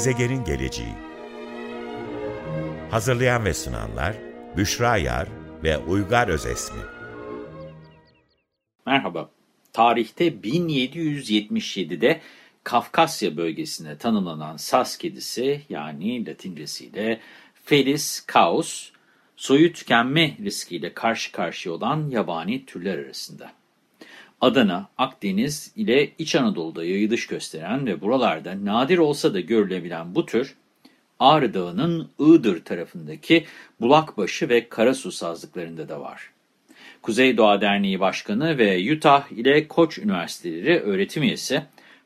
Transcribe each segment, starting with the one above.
Gezegenin geleceği Hazırlayan ve sunanlar Büşra Yar ve Uygar Özesmi Merhaba. Tarihte 1777'de Kafkasya bölgesine tanımlanan sas kedisi yani latincesiyle Felis caus, soyu tükenme riskiyle karşı karşıya olan yabani türler arasında. Adana, Akdeniz ile İç Anadolu'da yayılış gösteren ve buralarda nadir olsa da görülebilen bu tür, Ağrı Dağı'nın Iğdır tarafındaki Bulakbaşı ve Karasu sazlıklarında da var. Kuzey Doğa Derneği Başkanı ve Utah ile Koç Üniversiteleri öğretim üyesi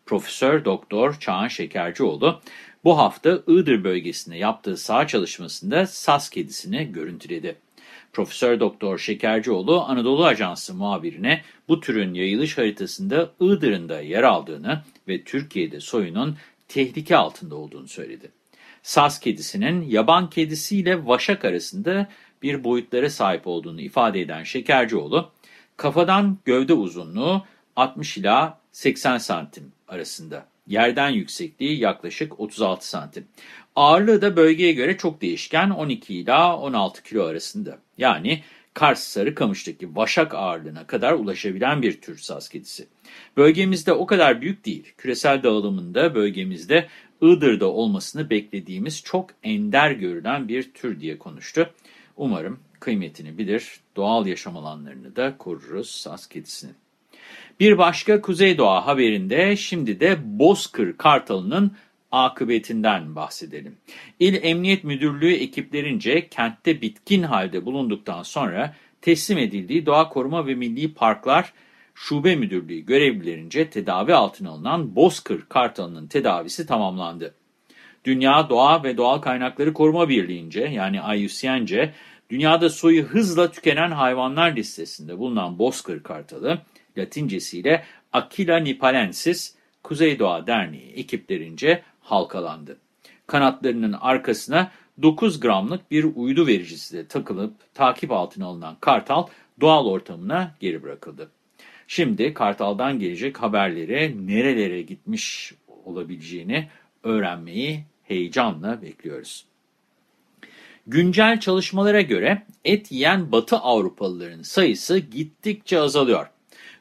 Profesör Doktor Çağan Şekercioğlu bu hafta Iğdır bölgesinde yaptığı saha çalışmasında sas kedisini görüntüledi. Profesör Doktor Şekercioğlu Anadolu Ajansı muhabirine bu türün yayılış haritasında Iğdır'ın da yer aldığını ve Türkiye'de soyunun tehlike altında olduğunu söyledi. Sas kedisinin yaban kedisiyle vaşak arasında bir boyutlara sahip olduğunu ifade eden Şekercioğlu, kafadan gövde uzunluğu 60 ila 80 santim arasında. Yerden yüksekliği yaklaşık 36 santim. Ağırlığı da bölgeye göre çok değişken 12 ila 16 kilo arasında. Yani Kars Sarıkamış'taki vaşak ağırlığına kadar ulaşabilen bir tür saz kedisi. Bölgemizde o kadar büyük değil. Küresel dağılımında bölgemizde Iğdır'da olmasını beklediğimiz çok ender görülen bir tür diye konuştu. Umarım kıymetini bilir, doğal yaşam alanlarını da koruruz saz kedisinin. Bir başka Kuzeydoğa haberinde şimdi de Bozkır Kartalı'nın akıbetinden bahsedelim. İl Emniyet Müdürlüğü ekiplerince kentte bitkin halde bulunduktan sonra teslim edildiği Doğa Koruma ve Milli Parklar Şube Müdürlüğü görevlilerince tedavi altına alınan Bozkır Kartalı'nın tedavisi tamamlandı. Dünya Doğa ve Doğal Kaynakları Koruma Birliği'nce yani IUCN'ce dünyada soyu hızla tükenen hayvanlar listesinde bulunan Bozkır Kartalı, latincesiyle Aquila nipalensis, Kuzeydoğa Derneği ekiplerince halkalandı. Kanatlarının arkasına 9 gramlık bir uydu vericisi de takılıp takip altına alınan kartal doğal ortamına geri bırakıldı. Şimdi kartaldan gelecek haberleri nerelere gitmiş olabileceğini öğrenmeyi heyecanla bekliyoruz. Güncel çalışmalara göre et yiyen Batı Avrupalıların sayısı gittikçe azalıyor.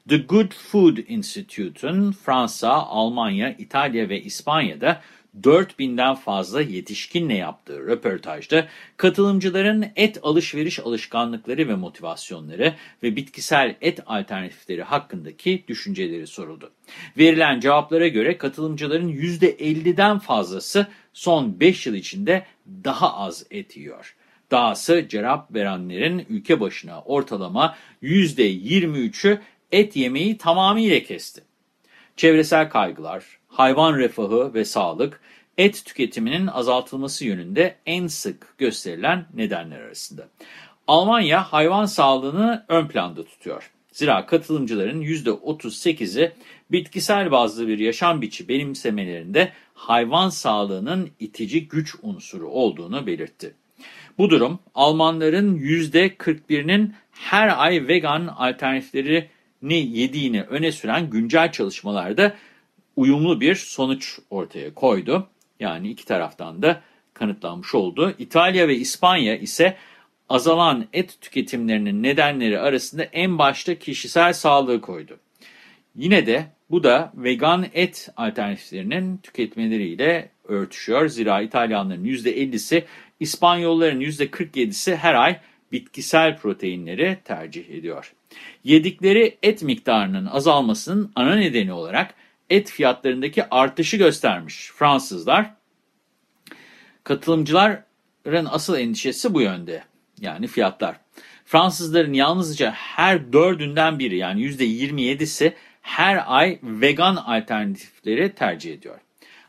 The Good Food Institute'un Fransa, Almanya, İtalya ve İspanya'da 4000'den fazla yetişkinle yaptığı röportajda katılımcıların et alışveriş alışkanlıkları ve motivasyonları ve bitkisel et alternatifleri hakkındaki düşünceleri soruldu. Verilen cevaplara göre katılımcıların %50'den fazlası son 5 yıl içinde daha az et yiyor. Dahası cevap verenlerin ülke başına ortalama %23'ü et yemeği tamamıyla kesti. Çevresel kaygılar, hayvan refahı ve sağlık, et tüketiminin azaltılması yönünde en sık gösterilen nedenler arasında. Almanya hayvan sağlığını ön planda tutuyor. Zira katılımcıların %38'i bitkisel bazlı bir yaşam biçi benimsemelerinde hayvan sağlığının itici güç unsuru olduğunu belirtti. Bu durum Almanların %41'inin her ay vegan alternatifleri yediğini öne süren güncel çalışmalarda uyumlu bir sonuç ortaya koydu. Yani iki taraftan da kanıtlanmış oldu. İtalya ve İspanya ise azalan et tüketimlerinin nedenleri arasında en başta kişisel sağlığı koydu. Yine de bu da vegan et alternatiflerinin tüketmeleriyle örtüşüyor. Zira İtalyanların %50'si, İspanyolların %47'si her ay bitkisel proteinleri tercih ediyor. Yedikleri et miktarının azalmasının ana nedeni olarak et fiyatlarındaki artışı göstermiş Fransızlar. Katılımcıların asıl endişesi bu yönde. Yani fiyatlar. Fransızların yalnızca her dördünden biri yani %27'si her ay vegan alternatifleri tercih ediyor.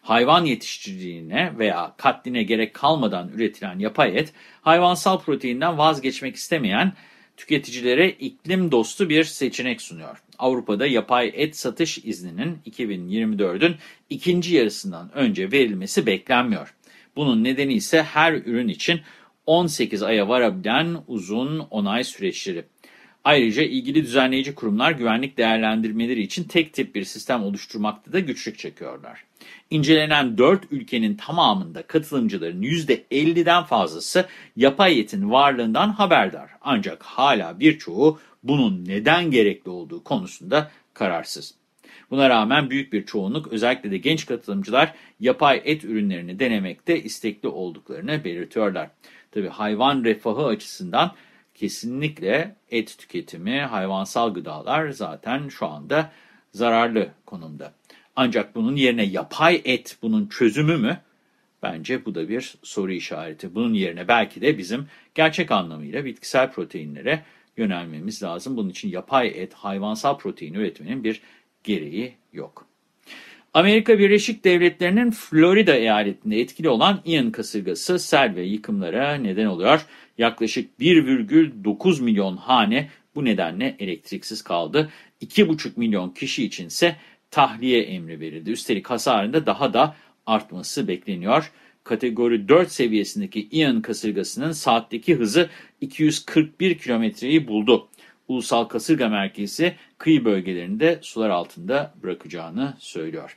Hayvan yetiştiriciliğine veya katline gerek kalmadan üretilen yapay et, hayvansal proteinden vazgeçmek istemeyen tüketicilere iklim dostu bir seçenek sunuyor. Avrupa'da yapay et satış izninin 2024'ün ikinci yarısından önce verilmesi beklenmiyor. Bunun nedeni ise her ürün için 18 aya varabilen uzun onay süreçleri. Ayrıca ilgili düzenleyici kurumlar güvenlik değerlendirmeleri için tek tip bir sistem oluşturmakta da güçlük çekiyorlar. İncelenen 4 ülkenin tamamında katılımcıların %50'den fazlası yapay etin varlığından haberdar. Ancak hala birçoğu bunun neden gerekli olduğu konusunda kararsız. Buna rağmen büyük bir çoğunluk özellikle de genç katılımcılar yapay et ürünlerini denemekte istekli olduklarını belirtiyorlar. Tabi hayvan refahı açısından kesinlikle et tüketimi, hayvansal gıdalar zaten şu anda zararlı konumda. Ancak bunun yerine yapay et bunun çözümü mü? Bence bu da bir soru işareti. Bunun yerine belki de bizim gerçek anlamıyla bitkisel proteinlere yönelmemiz lazım. Bunun için yapay et, hayvansal protein üretmenin bir gereği yok. Amerika Birleşik Devletleri'nin Florida eyaletinde etkili olan Ian kasırgası sel ve yıkımlara neden oluyor. Yaklaşık 1,9 milyon hane bu nedenle elektriksiz kaldı. 2,5 milyon kişi içinse tahliye emri verildi. Üstelik hasarında daha da artması bekleniyor. Kategori 4 seviyesindeki Ian kasırgasının saatteki hızı 241 kilometreyi buldu. Ulusal Kasırga Merkezi kıyı bölgelerinde sular altında bırakacağını söylüyor.